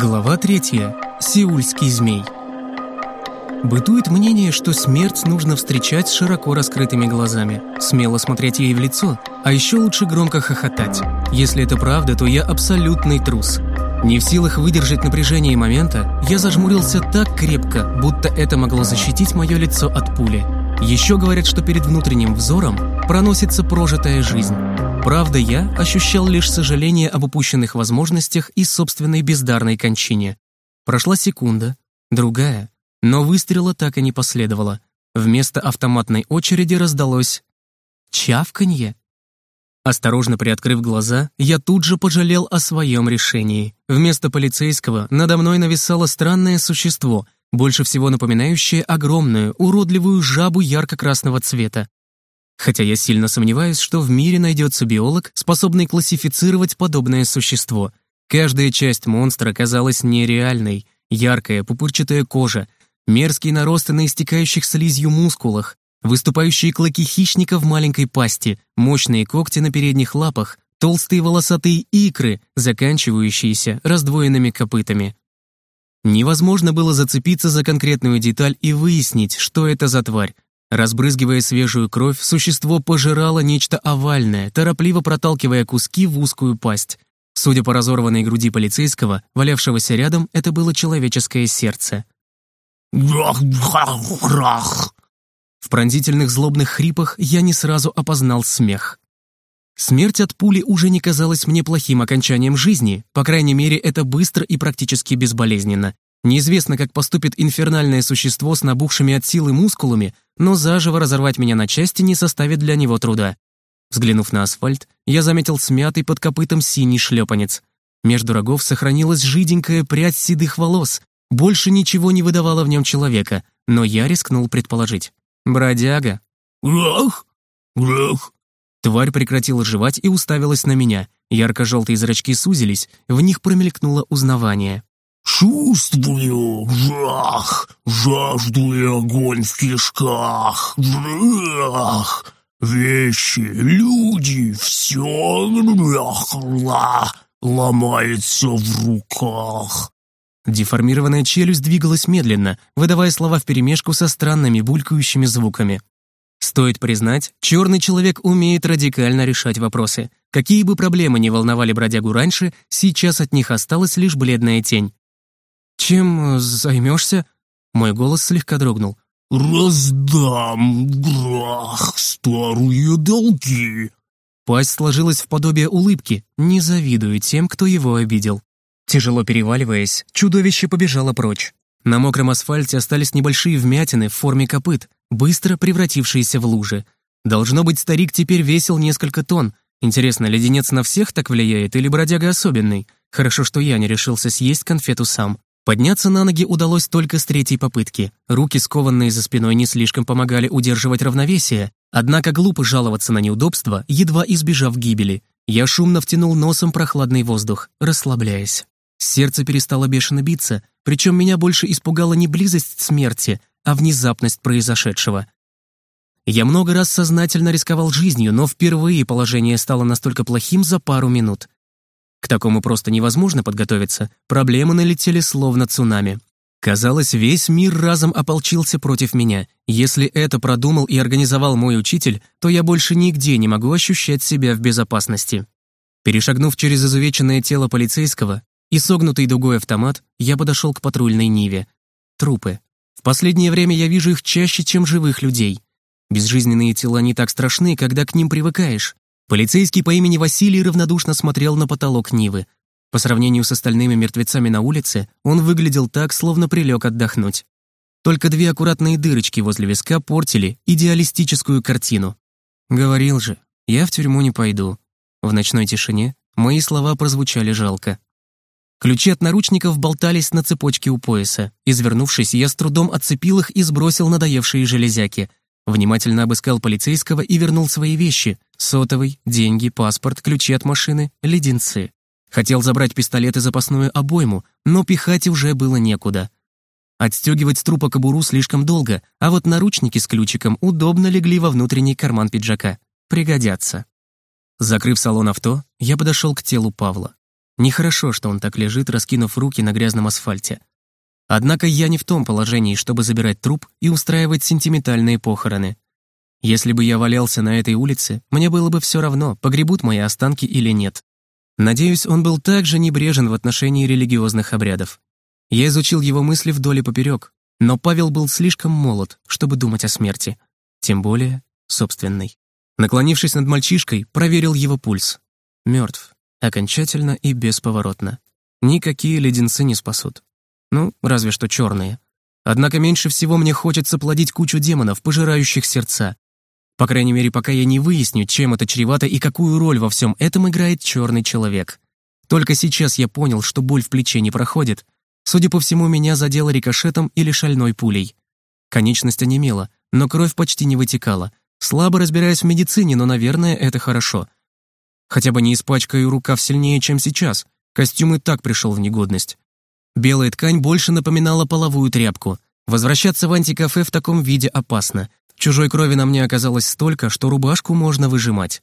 Глава третья. Сеульский змей. Бытует мнение, что смерть нужно встречать с широко раскрытыми глазами, смело смотреть ей в лицо, а еще лучше громко хохотать. Если это правда, то я абсолютный трус. Не в силах выдержать напряжение момента, я зажмурился так крепко, будто это могло защитить мое лицо от пули. Еще говорят, что перед внутренним взором проносится прожитая жизнь. Правда, я ощущал лишь сожаление об упущенных возможностях и собственной бездарной кончине. Прошла секунда, другая, но выстрела так и не последовало. Вместо автоматной очереди раздалось чавканье. Осторожно приоткрыв глаза, я тут же пожалел о своем решении. Вместо полицейского надо мной нависало странное существо, больше всего напоминающее огромную, уродливую жабу ярко-красного цвета. Хотя я сильно сомневаюсь, что в мире найдется биолог, способный классифицировать подобное существо. Каждая часть монстра казалась нереальной. Яркая, пупырчатая кожа, мерзкие наросты на истекающих слизью мускулах, выступающие клыки хищника в маленькой пасти, мощные когти на передних лапах, толстые волосатые икры, заканчивающиеся раздвоенными копытами. Невозможно было зацепиться за конкретную деталь и выяснить, что это за тварь, Разбрызгивая свежую кровь, существо пожирало нечто овальное, торопливо проталкивая куски в узкую пасть. Судя по разорванной груди полицейского, валявшегося рядом, это было человеческое сердце. В пронзительных злобных хрипах я не сразу опознал смех. Смерть от пули уже не казалась мне плохим окончанием жизни, по крайней мере, это быстро и практически безболезненно. Неизвестно, как поступит инфернальное существо с набухшими от силы мускулами, но заживо разорвать меня на части не составит для него труда. Взглянув на асфальт, я заметил смятый под копытом синий шлепанец. Между рогов сохранилась жиденькая прядь седых волос. Больше ничего не выдавало в нем человека, но я рискнул предположить. Бродяга. «Грах! Грах!» Тварь прекратила жевать и уставилась на меня. Ярко-желтые зрачки сузились, в них промелькнуло узнавание. Чувствую жах, жажду и огонь в кишках, жах, вещи, люди, все ломается в руках. Деформированная челюсть двигалась медленно, выдавая слова вперемешку со странными булькающими звуками. Стоит признать, черный человек умеет радикально решать вопросы. Какие бы проблемы ни волновали бродягу раньше, сейчас от них осталась лишь бледная тень. «Чем э, займешься?» Мой голос слегка дрогнул. «Раздам, грах, старые долги!» Пасть сложилась в подобие улыбки, не завидую тем, кто его обидел. Тяжело переваливаясь, чудовище побежало прочь. На мокром асфальте остались небольшие вмятины в форме копыт, быстро превратившиеся в лужи. Должно быть, старик теперь весил несколько тонн. Интересно, леденец на всех так влияет или бродяга особенный? Хорошо, что я не решился съесть конфету сам. Подняться на ноги удалось только с третьей попытки. Руки, скованные за спиной, не слишком помогали удерживать равновесие, однако глупо жаловаться на неудобства, едва избежав гибели. Я шумно втянул носом прохладный воздух, расслабляясь. Сердце перестало бешено биться, причем меня больше испугала не близость смерти, а внезапность произошедшего. Я много раз сознательно рисковал жизнью, но впервые положение стало настолько плохим за пару минут. К такому просто невозможно подготовиться. Проблемы налетели словно цунами. Казалось, весь мир разом ополчился против меня. Если это продумал и организовал мой учитель, то я больше нигде не могу ощущать себя в безопасности. Перешагнув через изувеченное тело полицейского и согнутый дугой автомат, я подошел к патрульной Ниве. Трупы. В последнее время я вижу их чаще, чем живых людей. Безжизненные тела не так страшны, когда к ним привыкаешь. Полицейский по имени Василий равнодушно смотрел на потолок Нивы. По сравнению с остальными мертвецами на улице, он выглядел так, словно прилег отдохнуть. Только две аккуратные дырочки возле виска портили идеалистическую картину. Говорил же, я в тюрьму не пойду. В ночной тишине мои слова прозвучали жалко. Ключи от наручников болтались на цепочке у пояса. Извернувшись, я с трудом отцепил их и сбросил надоевшие железяки. Внимательно обыскал полицейского и вернул свои вещи. Сотовый, деньги, паспорт, ключи от машины, леденцы. Хотел забрать пистолет и запасную обойму, но пихать уже было некуда. Отстегивать с трупа кобуру слишком долго, а вот наручники с ключиком удобно легли во внутренний карман пиджака. Пригодятся. Закрыв салон авто, я подошел к телу Павла. Нехорошо, что он так лежит, раскинув руки на грязном асфальте. Однако я не в том положении, чтобы забирать труп и устраивать сентиментальные похороны. Если бы я валялся на этой улице, мне было бы все равно, погребут мои останки или нет. Надеюсь, он был также небрежен в отношении религиозных обрядов. Я изучил его мысли вдоль и поперек, но Павел был слишком молод, чтобы думать о смерти. Тем более собственной. Наклонившись над мальчишкой, проверил его пульс. Мертв. Окончательно и бесповоротно. Никакие леденцы не спасут. Ну, разве что черные. Однако меньше всего мне хочется плодить кучу демонов, пожирающих сердца. По крайней мере, пока я не выясню, чем это чревато и какую роль во всем этом играет черный человек. Только сейчас я понял, что боль в плече не проходит. Судя по всему, меня задело рикошетом или шальной пулей. Конечность онемела, но кровь почти не вытекала. Слабо разбираюсь в медицине, но, наверное, это хорошо. Хотя бы не испачкаю рукав сильнее, чем сейчас. Костюм и так пришел в негодность. Белая ткань больше напоминала половую тряпку. Возвращаться в антикафе в таком виде опасно. Чужой крови на мне оказалось столько, что рубашку можно выжимать.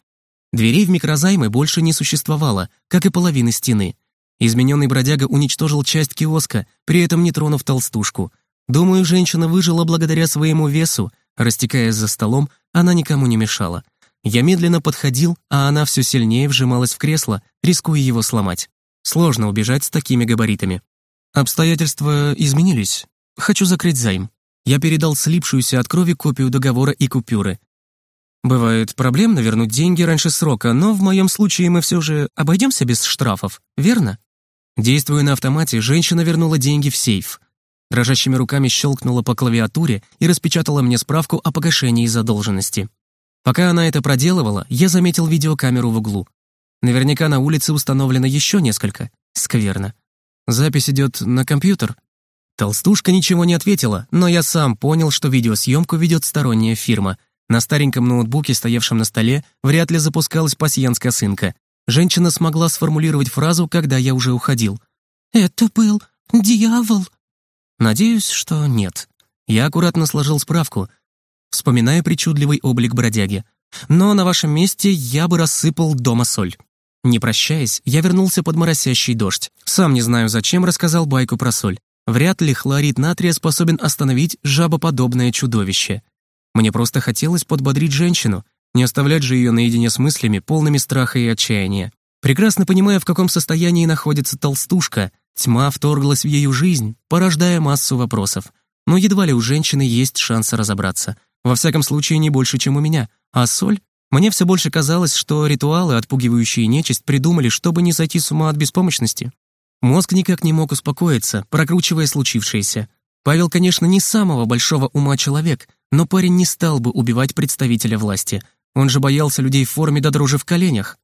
Дверей в микрозаймы больше не существовало, как и половины стены. Измененный бродяга уничтожил часть киоска, при этом не тронув толстушку. Думаю, женщина выжила благодаря своему весу. Растекаясь за столом, она никому не мешала. Я медленно подходил, а она все сильнее вжималась в кресло, рискуя его сломать. Сложно убежать с такими габаритами. Обстоятельства изменились. Хочу закрыть займ. Я передал слипшуюся от крови копию договора и купюры. Бывает проблемно вернуть деньги раньше срока, но в моем случае мы все же обойдемся без штрафов, верно? Действуя на автомате, женщина вернула деньги в сейф. Дрожащими руками щелкнула по клавиатуре и распечатала мне справку о погашении задолженности. Пока она это проделывала, я заметил видеокамеру в углу. Наверняка на улице установлено еще несколько. Скверно. Запись идет на компьютер? Толстушка ничего не ответила, но я сам понял, что видеосъемку ведет сторонняя фирма. На стареньком ноутбуке, стоявшем на столе, вряд ли запускалась пасьянская сынка. Женщина смогла сформулировать фразу, когда я уже уходил. «Это был дьявол». Надеюсь, что нет. Я аккуратно сложил справку, вспоминая причудливый облик бродяги. Но на вашем месте я бы рассыпал дома соль. Не прощаясь, я вернулся под моросящий дождь. Сам не знаю, зачем рассказал байку про соль. Вряд ли хлорид натрия способен остановить жабоподобное чудовище. Мне просто хотелось подбодрить женщину, не оставлять же ее наедине с мыслями, полными страха и отчаяния. Прекрасно понимая, в каком состоянии находится толстушка, тьма вторглась в ее жизнь, порождая массу вопросов. Но едва ли у женщины есть шанс разобраться. Во всяком случае, не больше, чем у меня. А соль мне все больше казалось, что ритуалы, отпугивающие нечисть, придумали, чтобы не сойти с ума от беспомощности. Мозг никак не мог успокоиться, прокручивая случившееся. Павел, конечно, не самого большого ума человек, но парень не стал бы убивать представителя власти. Он же боялся людей в форме до дрожи в коленях.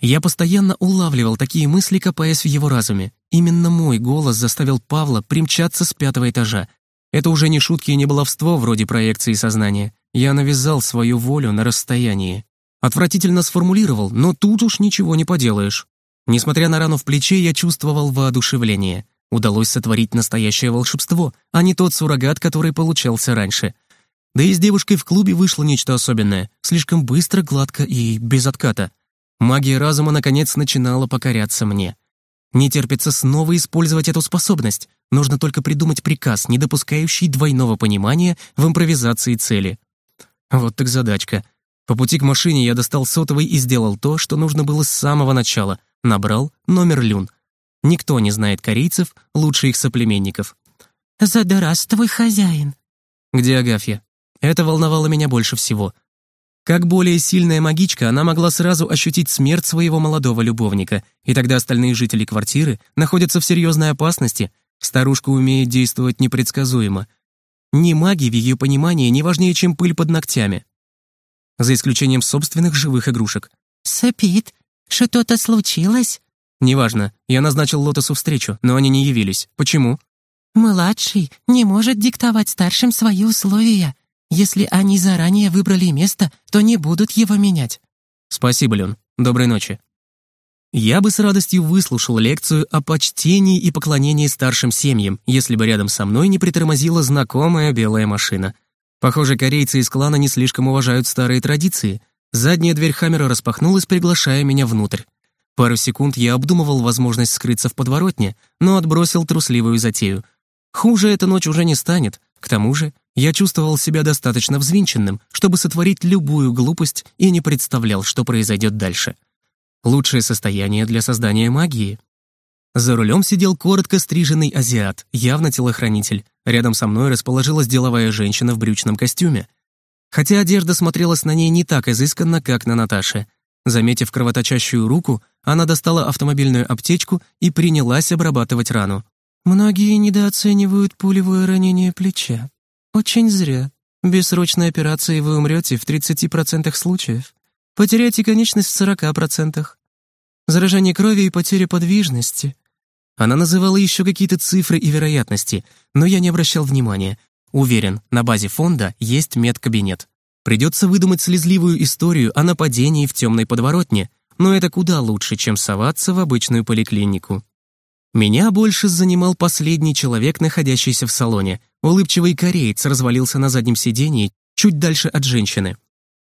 Я постоянно улавливал такие мысли, копаясь в его разуме. Именно мой голос заставил Павла примчаться с пятого этажа. Это уже не шутки и не баловство вроде проекции сознания. Я навязал свою волю на расстоянии. Отвратительно сформулировал, но тут уж ничего не поделаешь. Несмотря на рану в плече, я чувствовал воодушевление. Удалось сотворить настоящее волшебство, а не тот суррогат, который получался раньше. Да и с девушкой в клубе вышло нечто особенное, слишком быстро, гладко и без отката. Магия разума, наконец, начинала покоряться мне. Не терпится снова использовать эту способность. Нужно только придумать приказ, не допускающий двойного понимания в импровизации цели. Вот так задачка. По пути к машине я достал сотовый и сделал то, что нужно было с самого начала. Набрал номер Люн. Никто не знает корейцев лучше их соплеменников. «Здравствуй, хозяин». «Где Агафья?» Это волновало меня больше всего. Как более сильная магичка, она могла сразу ощутить смерть своего молодого любовника, и тогда остальные жители квартиры находятся в серьезной опасности. Старушка умеет действовать непредсказуемо. Ни маги в ее понимании не важнее, чем пыль под ногтями. За исключением собственных живых игрушек. «Спит. Что-то случилось?» «Неважно. Я назначил Лотосу встречу, но они не явились. Почему?» «Младший не может диктовать старшим свои условия. Если они заранее выбрали место, то не будут его менять». «Спасибо, Лен. Доброй ночи». Я бы с радостью выслушал лекцию о почтении и поклонении старшим семьям, если бы рядом со мной не притормозила знакомая белая машина. Похоже, корейцы из клана не слишком уважают старые традиции. Задняя дверь Хаммера распахнулась, приглашая меня внутрь. Пару секунд я обдумывал возможность скрыться в подворотне, но отбросил трусливую затею. Хуже эта ночь уже не станет. К тому же я чувствовал себя достаточно взвинченным, чтобы сотворить любую глупость и не представлял, что произойдет дальше. Лучшее состояние для создания магии. За рулем сидел коротко стриженный азиат, явно телохранитель. Рядом со мной расположилась деловая женщина в брючном костюме. Хотя одежда смотрелась на ней не так изысканно, как на Наташе. Заметив кровоточащую руку, она достала автомобильную аптечку и принялась обрабатывать рану. «Многие недооценивают пулевое ранение плеча. Очень зря. Без срочной операции вы умрете в 30% случаев. Потеряете конечность в 40%. Заражение крови и потеря подвижности. Она называла еще какие-то цифры и вероятности, но я не обращал внимания. Уверен, на базе фонда есть медкабинет. Придется выдумать слезливую историю о нападении в темной подворотне, но это куда лучше, чем соваться в обычную поликлинику. Меня больше занимал последний человек, находящийся в салоне. Улыбчивый кореец развалился на заднем сидении, чуть дальше от женщины.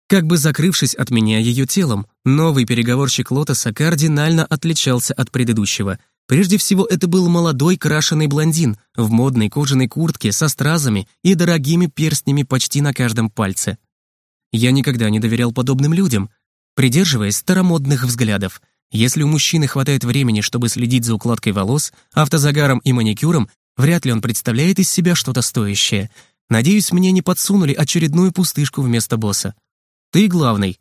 Как бы закрывшись от меня ее телом, новый переговорщик Лотоса кардинально отличался от предыдущего. Прежде всего, это был молодой крашеный блондин в модной кожаной куртке со стразами и дорогими перстнями почти на каждом пальце. Я никогда не доверял подобным людям, придерживаясь старомодных взглядов. Если у мужчины хватает времени, чтобы следить за укладкой волос, автозагаром и маникюром, вряд ли он представляет из себя что-то стоящее. Надеюсь, мне не подсунули очередную пустышку вместо босса. «Ты главный».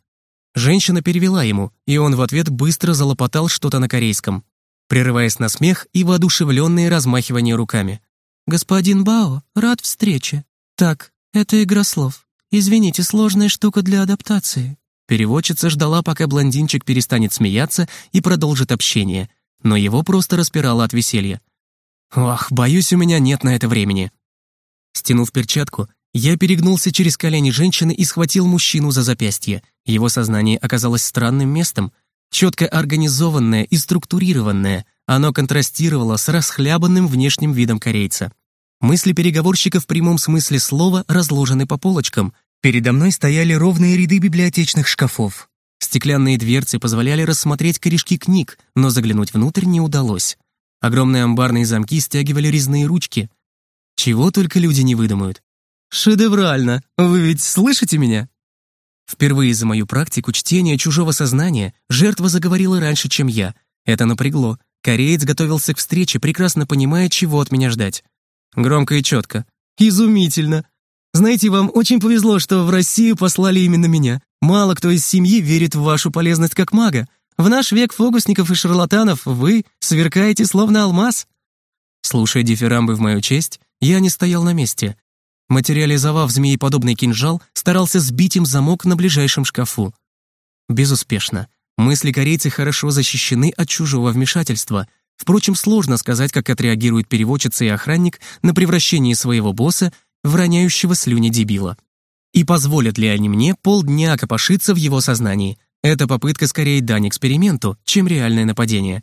Женщина перевела ему, и он в ответ быстро залопотал что-то на корейском, прерываясь на смех и воодушевленные размахивания руками. «Господин Бао, рад встрече. Так, это игра слов. Извините, сложная штука для адаптации». Переводчица ждала, пока блондинчик перестанет смеяться и продолжит общение, но его просто распирало от веселья. «Ох, боюсь, у меня нет на это времени». Стянув перчатку, я перегнулся через колени женщины и схватил мужчину за запястье. Его сознание оказалось странным местом. Четко организованное и структурированное, оно контрастировало с расхлябанным внешним видом корейца. Мысли переговорщика в прямом смысле слова разложены по полочкам. Передо мной стояли ровные ряды библиотечных шкафов. Стеклянные дверцы позволяли рассмотреть корешки книг, но заглянуть внутрь не удалось. Огромные амбарные замки стягивали резные ручки. Чего только люди не выдумают. Шедеврально! Вы ведь слышите меня? Впервые за мою практику чтения чужого сознания жертва заговорила раньше, чем я. Это напрягло. Кореец готовился к встрече, прекрасно понимая, чего от меня ждать. Громко и четко. Изумительно! Знаете, вам очень повезло, что в Россию послали именно меня. Мало кто из семьи верит в вашу полезность как мага. В наш век фокусников и шарлатанов вы сверкаете словно алмаз. Слушая дифирамбы в мою честь, я не стоял на месте. Материализовав змееподобный кинжал, старался сбить им замок на ближайшем шкафу. Безуспешно. Мысли корейцы хорошо защищены от чужого вмешательства. Впрочем, сложно сказать, как отреагирует переводчица и охранник на превращение своего босса в роняющего слюни дебила. И позволят ли они мне полдня копошиться в его сознании? Это попытка скорее дань эксперименту, чем реальное нападение.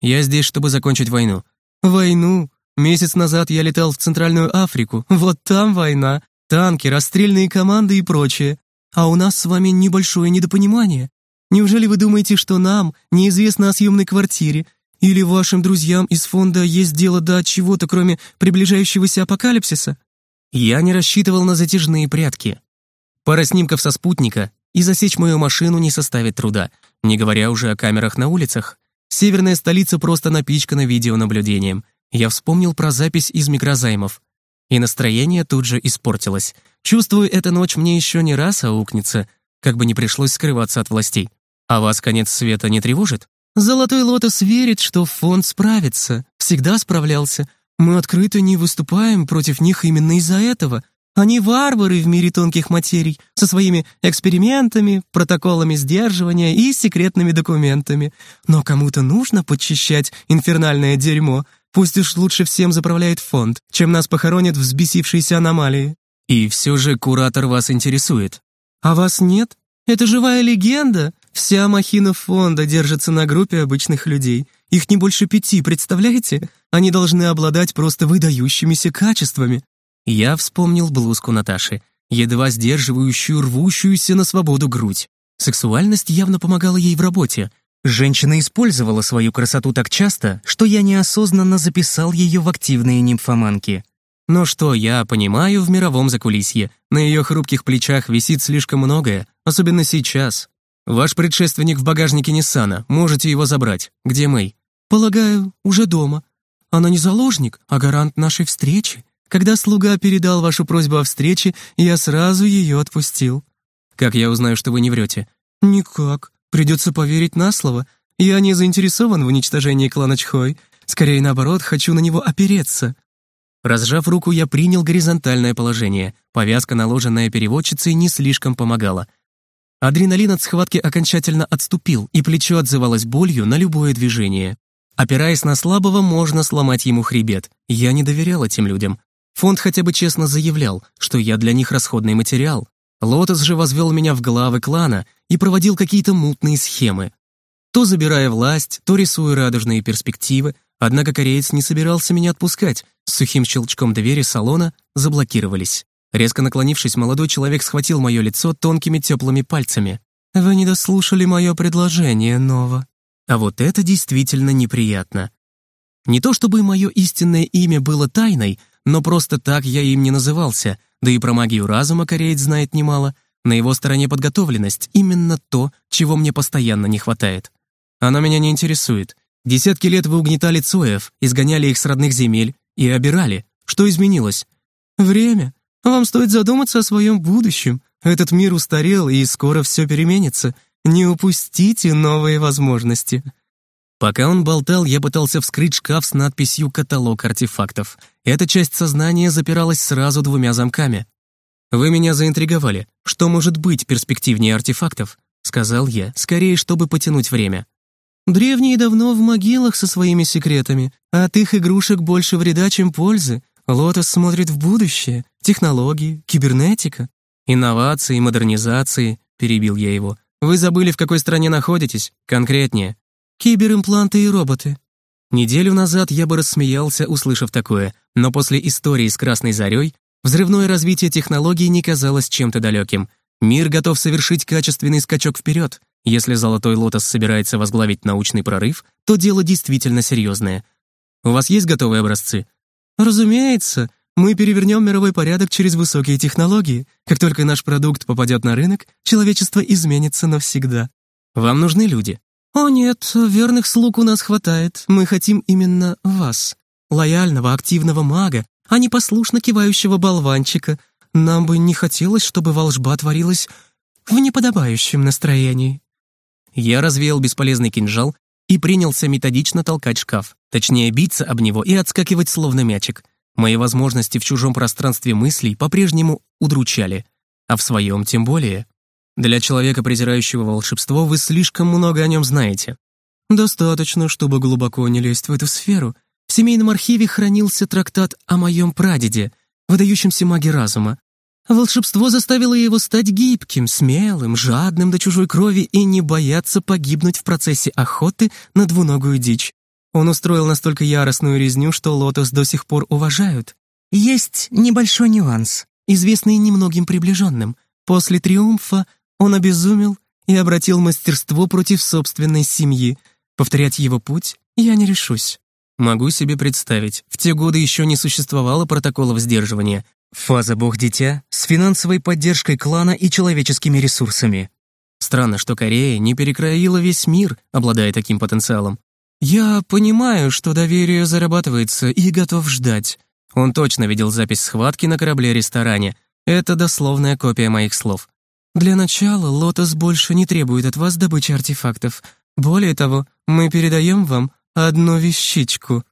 Я здесь, чтобы закончить войну. Войну? Месяц назад я летал в Центральную Африку. Вот там война. Танки, расстрельные команды и прочее. А у нас с вами небольшое недопонимание. Неужели вы думаете, что нам неизвестно о съемной квартире? Или вашим друзьям из фонда есть дело до чего-то, кроме приближающегося апокалипсиса? Я не рассчитывал на затяжные прятки. Пара снимков со спутника, и засечь мою машину не составит труда, не говоря уже о камерах на улицах. Северная столица просто напичкана видеонаблюдением. Я вспомнил про запись из микрозаймов. И настроение тут же испортилось. Чувствую, эта ночь мне еще не раз аукнется, как бы не пришлось скрываться от властей. А вас конец света не тревожит? Золотой лотос верит, что фонд справится. Всегда справлялся. Мы открыто не выступаем против них именно из-за этого. Они варвары в мире тонких материй, со своими экспериментами, протоколами сдерживания и секретными документами. Но кому-то нужно подчищать инфернальное дерьмо — Пусть уж лучше всем заправляет фонд, чем нас похоронят взбесившиеся аномалии. И все же куратор вас интересует. А вас нет? Это живая легенда. Вся махина фонда держится на группе обычных людей. Их не больше пяти, представляете? Они должны обладать просто выдающимися качествами. Я вспомнил блузку Наташи, едва сдерживающую рвущуюся на свободу грудь. Сексуальность явно помогала ей в работе. Женщина использовала свою красоту так часто, что я неосознанно записал ее в активные нимфоманки. Но что я понимаю в мировом закулисье? На ее хрупких плечах висит слишком многое, особенно сейчас. Ваш предшественник в багажнике Ниссана, можете его забрать. Где Мэй? Полагаю, уже дома. Она не заложник, а гарант нашей встречи. Когда слуга передал вашу просьбу о встрече, я сразу ее отпустил. Как я узнаю, что вы не врете? Никак. Придется поверить на слово. Я не заинтересован в уничтожении клана Чхой. Скорее, наоборот, хочу на него опереться». Разжав руку, я принял горизонтальное положение. Повязка, наложенная переводчицей, не слишком помогала. Адреналин от схватки окончательно отступил, и плечо отзывалось болью на любое движение. Опираясь на слабого, можно сломать ему хребет. Я не доверял этим людям. Фонд хотя бы честно заявлял, что я для них расходный материал. Лотос же возвел меня в главы клана и проводил какие-то мутные схемы. То забирая власть, то рисуя радужные перспективы, однако кореец не собирался меня отпускать. С сухим щелчком двери салона заблокировались. Резко наклонившись, молодой человек схватил мое лицо тонкими теплыми пальцами. «Вы не дослушали мое предложение, Нова». А вот это действительно неприятно. Не то чтобы мое истинное имя было тайной, но просто так я им не назывался — да и про магию разума кореец знает немало. На его стороне подготовленность — именно то, чего мне постоянно не хватает. Она меня не интересует. Десятки лет вы угнетали Цоев, изгоняли их с родных земель и обирали. Что изменилось? Время. Вам стоит задуматься о своем будущем. Этот мир устарел, и скоро все переменится. Не упустите новые возможности. Пока он болтал, я пытался вскрыть шкаф с надписью «Каталог артефактов». Эта часть сознания запиралась сразу двумя замками. «Вы меня заинтриговали. Что может быть перспективнее артефактов?» — сказал я, скорее, чтобы потянуть время. «Древние давно в могилах со своими секретами. От их игрушек больше вреда, чем пользы. Лотос смотрит в будущее. Технологии, кибернетика». «Инновации, модернизации», — перебил я его. «Вы забыли, в какой стране находитесь? Конкретнее». Киберимпланты и роботы. Неделю назад я бы рассмеялся, услышав такое, но после истории с Красной Зарей взрывное развитие технологий не казалось чем-то далеким. Мир готов совершить качественный скачок вперед. Если Золотой Лотос собирается возглавить научный прорыв, то дело действительно серьезное. У вас есть готовые образцы? Разумеется. Мы перевернем мировой порядок через высокие технологии. Как только наш продукт попадет на рынок, человечество изменится навсегда. Вам нужны люди. «О нет, верных слуг у нас хватает. Мы хотим именно вас. Лояльного, активного мага, а не послушно кивающего болванчика. Нам бы не хотелось, чтобы волжба творилась в неподобающем настроении». Я развеял бесполезный кинжал и принялся методично толкать шкаф, точнее биться об него и отскакивать словно мячик. Мои возможности в чужом пространстве мыслей по-прежнему удручали, а в своем тем более. Для человека, презирающего волшебство, вы слишком много о нем знаете. Достаточно, чтобы глубоко не лезть в эту сферу. В семейном архиве хранился трактат о моем прадеде, выдающемся маге разума. Волшебство заставило его стать гибким, смелым, жадным до чужой крови и не бояться погибнуть в процессе охоты на двуногую дичь. Он устроил настолько яростную резню, что лотос до сих пор уважают. Есть небольшой нюанс, известный немногим приближенным. После триумфа он обезумел и обратил мастерство против собственной семьи. Повторять его путь я не решусь. Могу себе представить, в те годы еще не существовало протоколов сдерживания. Фаза «Бог-дитя» с финансовой поддержкой клана и человеческими ресурсами. Странно, что Корея не перекроила весь мир, обладая таким потенциалом. «Я понимаю, что доверие зарабатывается и готов ждать». Он точно видел запись схватки на корабле-ресторане. Это дословная копия моих слов. Для начала Лотос больше не требует от вас добычи артефактов. Более того, мы передаем вам одну вещичку».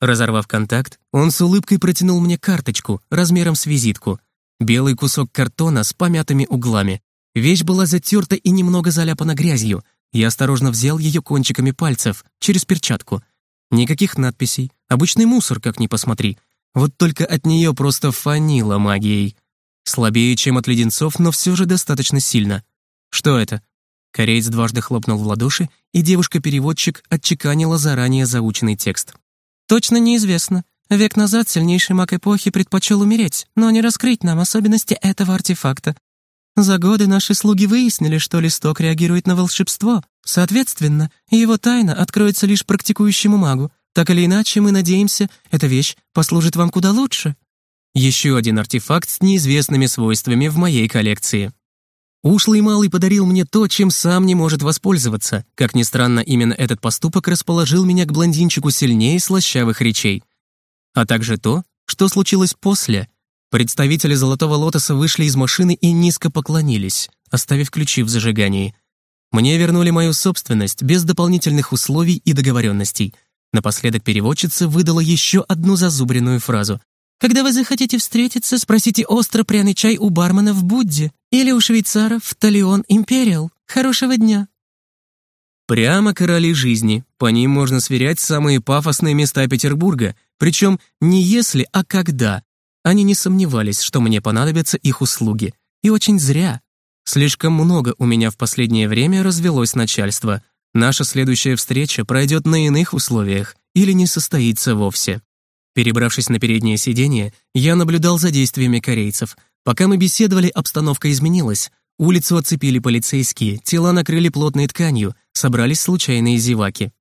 Разорвав контакт, он с улыбкой протянул мне карточку размером с визитку. Белый кусок картона с помятыми углами. Вещь была затерта и немного заляпана грязью. Я осторожно взял ее кончиками пальцев, через перчатку. Никаких надписей. Обычный мусор, как ни посмотри. Вот только от нее просто фанило магией. Слабее, чем от леденцов, но все же достаточно сильно. Что это? Кореец дважды хлопнул в ладоши, и девушка-переводчик отчеканила заранее заученный текст. «Точно неизвестно. Век назад сильнейший маг эпохи предпочел умереть, но не раскрыть нам особенности этого артефакта. За годы наши слуги выяснили, что листок реагирует на волшебство. Соответственно, его тайна откроется лишь практикующему магу. Так или иначе, мы надеемся, эта вещь послужит вам куда лучше. Еще один артефакт с неизвестными свойствами в моей коллекции. Ушлый малый подарил мне то, чем сам не может воспользоваться. Как ни странно, именно этот поступок расположил меня к блондинчику сильнее слащавых речей. А также то, что случилось после. Представители Золотого Лотоса вышли из машины и низко поклонились, оставив ключи в зажигании. Мне вернули мою собственность без дополнительных условий и договоренностей. Напоследок переводчица выдала еще одну зазубренную фразу. Когда вы захотите встретиться, спросите остро-пряный чай у бармена в Будде или у швейцара в Талион Империал. Хорошего дня!» Прямо короли жизни. По ним можно сверять самые пафосные места Петербурга. Причем не если, а когда. Они не сомневались, что мне понадобятся их услуги. И очень зря. Слишком много у меня в последнее время развелось начальство. Наша следующая встреча пройдет на иных условиях или не состоится вовсе. Перебравшись на переднее сиденье, я наблюдал за действиями корейцев. Пока мы беседовали, обстановка изменилась. Улицу оцепили полицейские, тела накрыли плотной тканью, собрались случайные зеваки.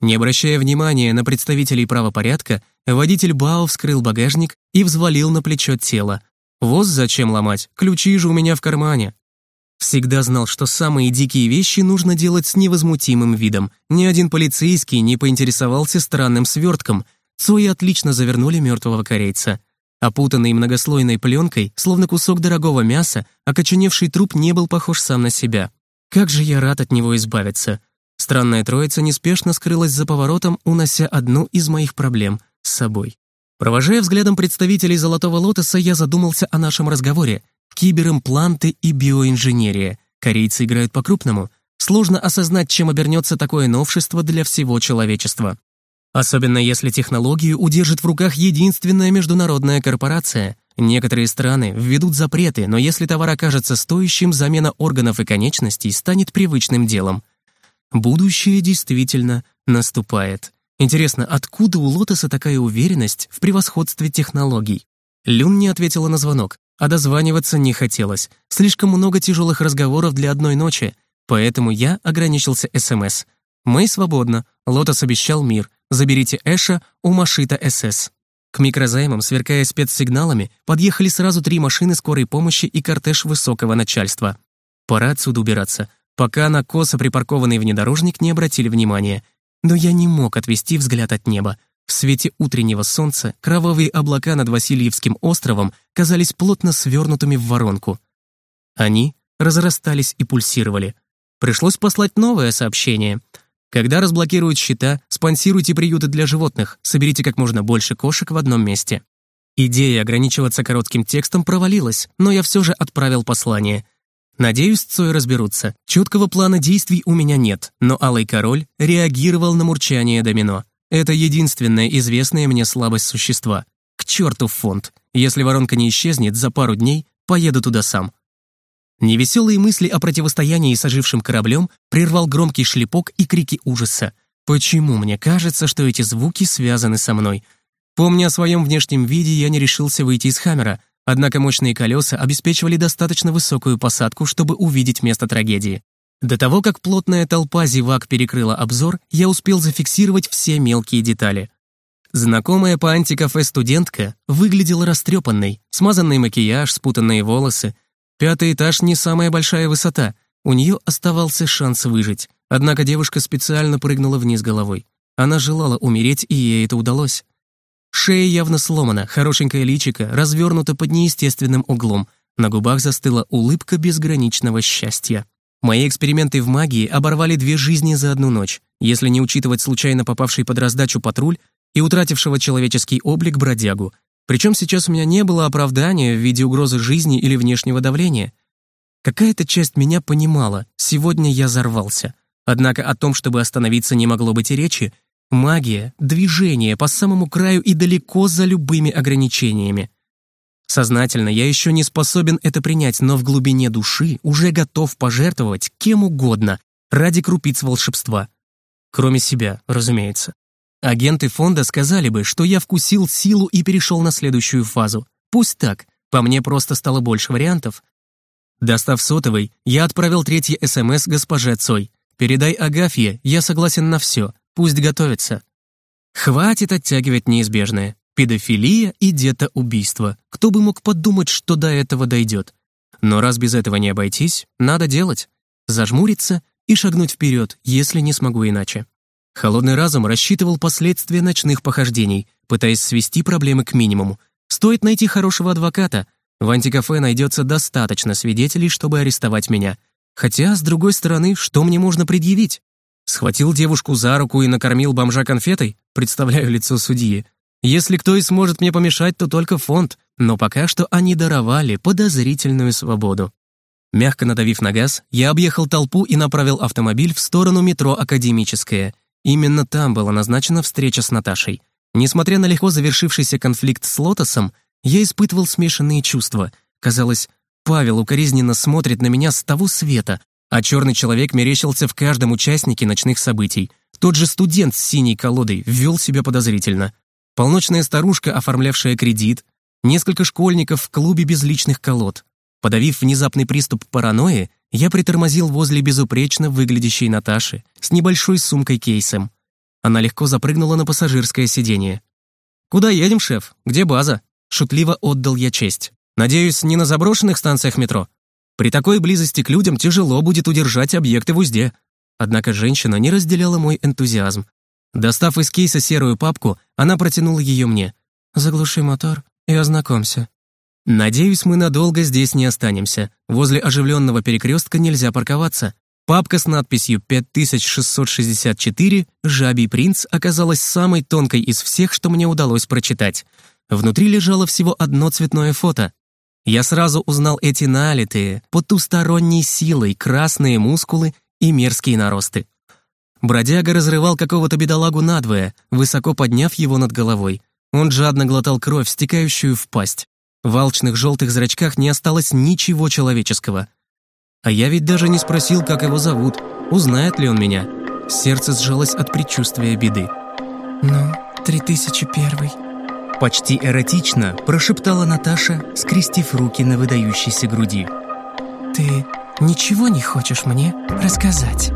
Не обращая внимания на представителей правопорядка, водитель БАО вскрыл багажник и взвалил на плечо тело. «Воз зачем ломать? Ключи же у меня в кармане». Всегда знал, что самые дикие вещи нужно делать с невозмутимым видом. Ни один полицейский не поинтересовался странным свертком — Цои отлично завернули мертвого корейца. Опутанный многослойной пленкой, словно кусок дорогого мяса, окоченевший труп не был похож сам на себя. Как же я рад от него избавиться. Странная троица неспешно скрылась за поворотом, унося одну из моих проблем с собой. Провожая взглядом представителей Золотого Лотоса, я задумался о нашем разговоре. Киберимпланты и биоинженерия. Корейцы играют по-крупному. Сложно осознать, чем обернется такое новшество для всего человечества. Особенно если технологию удержит в руках единственная международная корпорация. Некоторые страны введут запреты, но если товар окажется стоящим, замена органов и конечностей станет привычным делом. Будущее действительно наступает. Интересно, откуда у Лотоса такая уверенность в превосходстве технологий? Люн не ответила на звонок, а дозваниваться не хотелось. Слишком много тяжелых разговоров для одной ночи, поэтому я ограничился СМС. «Мы свободно. Лотос обещал мир. Заберите Эша у Машита СС». К микрозаймам, сверкая спецсигналами, подъехали сразу три машины скорой помощи и кортеж высокого начальства. Пора отсюда убираться, пока на косо припаркованный внедорожник не обратили внимания. Но я не мог отвести взгляд от неба. В свете утреннего солнца кровавые облака над Васильевским островом казались плотно свернутыми в воронку. Они разрастались и пульсировали. Пришлось послать новое сообщение — когда разблокируют счета, спонсируйте приюты для животных, соберите как можно больше кошек в одном месте. Идея ограничиваться коротким текстом провалилась, но я все же отправил послание. Надеюсь, Цой разберутся. Четкого плана действий у меня нет, но Алый Король реагировал на мурчание домино. Это единственная известная мне слабость существа. К черту фонд. Если воронка не исчезнет за пару дней, поеду туда сам. Невеселые мысли о противостоянии с ожившим кораблем прервал громкий шлепок и крики ужаса. Почему мне кажется, что эти звуки связаны со мной? Помня о своем внешнем виде, я не решился выйти из Хаммера, однако мощные колеса обеспечивали достаточно высокую посадку, чтобы увидеть место трагедии. До того, как плотная толпа зевак перекрыла обзор, я успел зафиксировать все мелкие детали. Знакомая по антикафе студентка выглядела растрепанной, смазанный макияж, спутанные волосы — Пятый этаж не самая большая высота, у нее оставался шанс выжить. Однако девушка специально прыгнула вниз головой. Она желала умереть, и ей это удалось. Шея явно сломана, хорошенькое личико развернуто под неестественным углом. На губах застыла улыбка безграничного счастья. Мои эксперименты в магии оборвали две жизни за одну ночь, если не учитывать случайно попавший под раздачу патруль и утратившего человеческий облик бродягу, причем сейчас у меня не было оправдания в виде угрозы жизни или внешнего давления. Какая-то часть меня понимала, сегодня я взорвался. Однако о том, чтобы остановиться, не могло быть и речи. Магия, движение по самому краю и далеко за любыми ограничениями. Сознательно я еще не способен это принять, но в глубине души уже готов пожертвовать кем угодно ради крупиц волшебства. Кроме себя, разумеется. Агенты фонда сказали бы, что я вкусил силу и перешел на следующую фазу. Пусть так, по мне просто стало больше вариантов. Достав сотовый, я отправил третий СМС госпоже Цой. «Передай Агафье, я согласен на все, пусть готовится». Хватит оттягивать неизбежное. Педофилия и детоубийство. Кто бы мог подумать, что до этого дойдет. Но раз без этого не обойтись, надо делать. Зажмуриться и шагнуть вперед, если не смогу иначе. Холодный разум рассчитывал последствия ночных похождений, пытаясь свести проблемы к минимуму. Стоит найти хорошего адвоката. В антикафе найдется достаточно свидетелей, чтобы арестовать меня. Хотя, с другой стороны, что мне можно предъявить? Схватил девушку за руку и накормил бомжа конфетой? Представляю лицо судьи. Если кто и сможет мне помешать, то только фонд. Но пока что они даровали подозрительную свободу. Мягко надавив на газ, я объехал толпу и направил автомобиль в сторону метро «Академическое». Именно там была назначена встреча с Наташей. Несмотря на легко завершившийся конфликт с Лотосом, я испытывал смешанные чувства. Казалось, Павел укоризненно смотрит на меня с того света, а черный человек мерещился в каждом участнике ночных событий. Тот же студент с синей колодой вел себя подозрительно. Полночная старушка, оформлявшая кредит, несколько школьников в клубе безличных колод. Подавив внезапный приступ паранойи, я притормозил возле безупречно выглядящей Наташи с небольшой сумкой-кейсом. Она легко запрыгнула на пассажирское сиденье. «Куда едем, шеф? Где база?» Шутливо отдал я честь. «Надеюсь, не на заброшенных станциях метро? При такой близости к людям тяжело будет удержать объекты в узде». Однако женщина не разделяла мой энтузиазм. Достав из кейса серую папку, она протянула ее мне. «Заглуши мотор и ознакомься». Надеюсь, мы надолго здесь не останемся. Возле оживленного перекрестка нельзя парковаться. Папка с надписью 5664 «Жабий принц» оказалась самой тонкой из всех, что мне удалось прочитать. Внутри лежало всего одно цветное фото. Я сразу узнал эти налитые, потусторонней силой красные мускулы и мерзкие наросты. Бродяга разрывал какого-то бедолагу надвое, высоко подняв его над головой. Он жадно глотал кровь, стекающую в пасть. В алчных желтых зрачках не осталось ничего человеческого. А я ведь даже не спросил, как его зовут, узнает ли он меня. Сердце сжалось от предчувствия беды. «Ну, три тысячи первый». Почти эротично прошептала Наташа, скрестив руки на выдающейся груди. «Ты ничего не хочешь мне рассказать?»